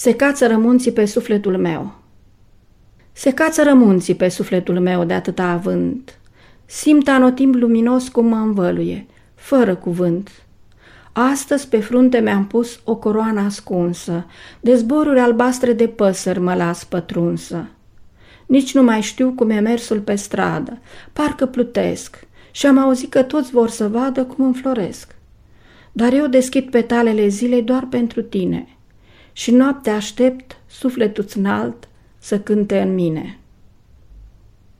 Se cață munții pe sufletul meu. Se cață munții pe sufletul meu de atâta avânt. Simt anotimp luminos cum mă învăluie, fără cuvânt. Astăzi pe frunte mi-am pus o coroană ascunsă, de zboruri albastre de păsări mă las pătrunsă. Nici nu mai știu cum e mersul pe stradă, parcă plutesc și am auzit că toți vor să vadă cum înfloresc. Dar eu deschid petalele zilei doar pentru tine – și noaptea aștept sufletul înalt să cânte în mine.